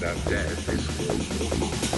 that death is foretold.